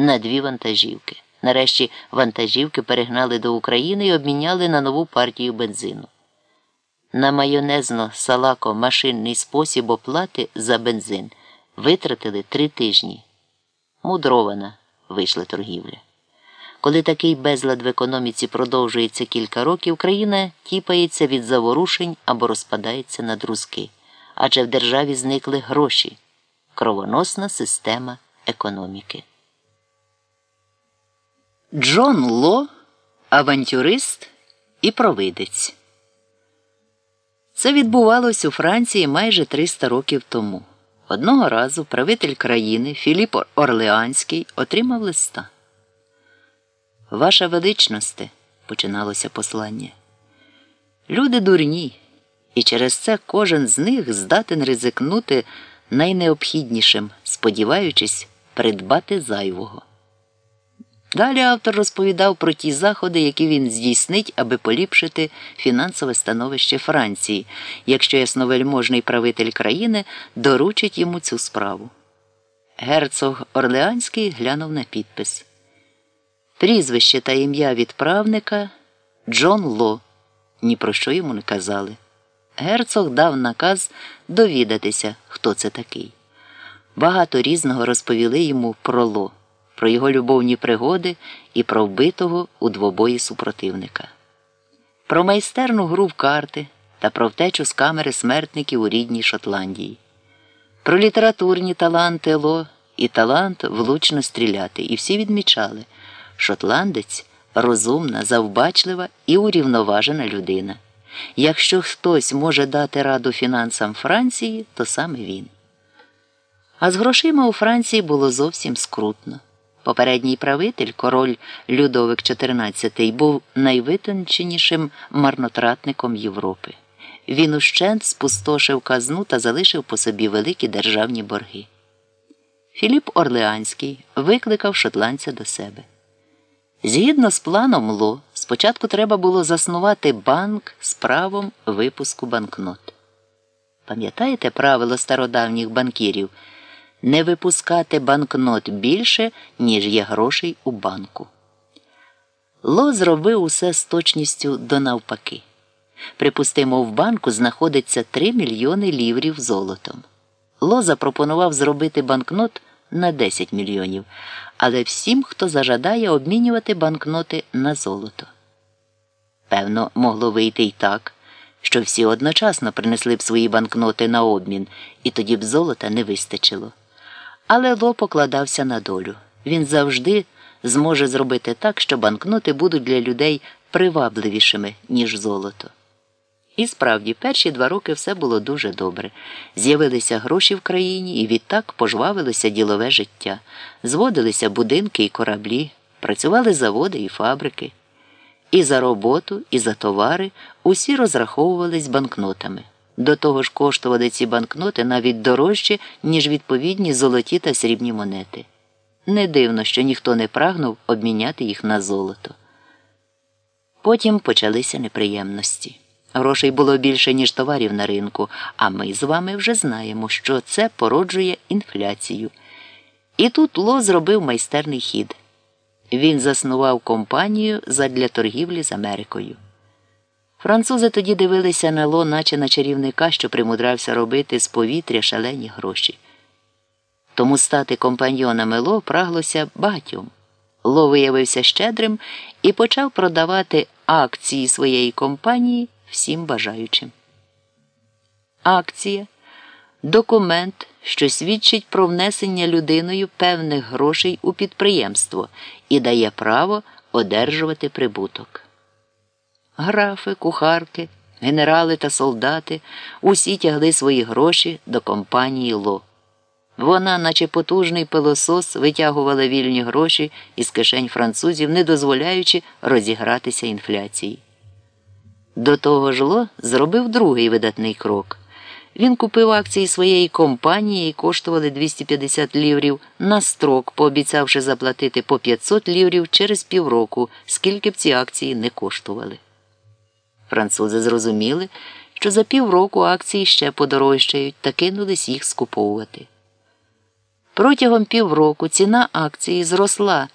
на дві вантажівки. Нарешті вантажівки перегнали до України і обміняли на нову партію бензину. На майонезно салако машинний спосіб оплати за бензин витратили три тижні. Мудрована вийшла торгівля. Коли такий безлад в економіці продовжується кілька років, країна тіпається від заворушень або розпадається на друзки, адже в державі зникли гроші, кровоносна система економіки. Джон Ло авантюрист і провидець. Це відбувалось у Франції майже 300 років тому. Одного разу правитель країни Філіп Орлеанський отримав листа. Ваша величносте, починалося послання. Люди дурні, і через це кожен з них здатен ризикнути найнеобхіднішим, сподіваючись придбати зайвого. Далі автор розповідав про ті заходи, які він здійснить, аби поліпшити фінансове становище Франції, якщо ясновельможний правитель країни доручить йому цю справу. Герцог Орлеанський глянув на підпис. Прізвище та ім'я відправника Джон Ло. Ні про що йому не казали. Герцог дав наказ довідатися, хто це такий. Багато різного розповіли йому про Ло про його любовні пригоди і про вбитого у двобої супротивника, про майстерну гру в карти та про втечу з камери смертників у рідній Шотландії, про літературні таланти Ло і талант влучно стріляти. І всі відмічали, шотландець розумна, завбачлива і урівноважена людина. Якщо хтось може дати раду фінансам Франції, то саме він. А з грошима у Франції було зовсім скрутно. Попередній правитель, король Людовик XIV, був найвитонченішим марнотратником Європи. Він ущент спустошив казну та залишив по собі великі державні борги. Філіп Орлеанський викликав шотландця до себе. Згідно з планом Ло, спочатку треба було заснувати банк з правом випуску банкнот. Пам'ятаєте правило стародавніх банкірів? Не випускати банкнот більше, ніж є грошей у банку. Ло зробив усе з точністю до навпаки. Припустимо, в банку знаходиться 3 мільйони ліврів золотом. Ло запропонував зробити банкнот на 10 мільйонів, але всім, хто зажадає обмінювати банкноти на золото. Певно, могло вийти й так, що всі одночасно принесли б свої банкноти на обмін, і тоді б золота не вистачило. Але Ло покладався на долю. Він завжди зможе зробити так, що банкноти будуть для людей привабливішими, ніж золото. І справді, перші два роки все було дуже добре. З'явилися гроші в країні, і відтак пожвавилося ділове життя, зводилися будинки і кораблі, працювали заводи і фабрики. І за роботу, і за товари усі розраховувались банкнотами. До того ж коштували ці банкноти навіть дорожче, ніж відповідні золоті та срібні монети. Не дивно, що ніхто не прагнув обміняти їх на золото. Потім почалися неприємності. Грошей було більше, ніж товарів на ринку, а ми з вами вже знаємо, що це породжує інфляцію. І тут Ло зробив майстерний хід. Він заснував компанію задля торгівлі з Америкою. Французи тоді дивилися на Ло, наче на чарівника, що примудрався робити з повітря шалені гроші. Тому стати компаньйонами Ло праглося багатьом. Ло виявився щедрим і почав продавати акції своєї компанії всім бажаючим. Акція документ, що свідчить про внесення людиною певних грошей у підприємство і дає право одержувати прибуток. Графи, кухарки, генерали та солдати усі тягли свої гроші до компанії Ло. Вона, наче потужний пилосос, витягувала вільні гроші із кишень французів, не дозволяючи розігратися інфляції. До того ж Ло зробив другий видатний крок. Він купив акції своєї компанії і коштували 250 ліврів на строк, пообіцявши заплатити по 500 ліврів через півроку, скільки б ці акції не коштували. Французи зрозуміли, що за півроку акції ще подорожчають та кинулись їх скуповувати. Протягом півроку ціна акції зросла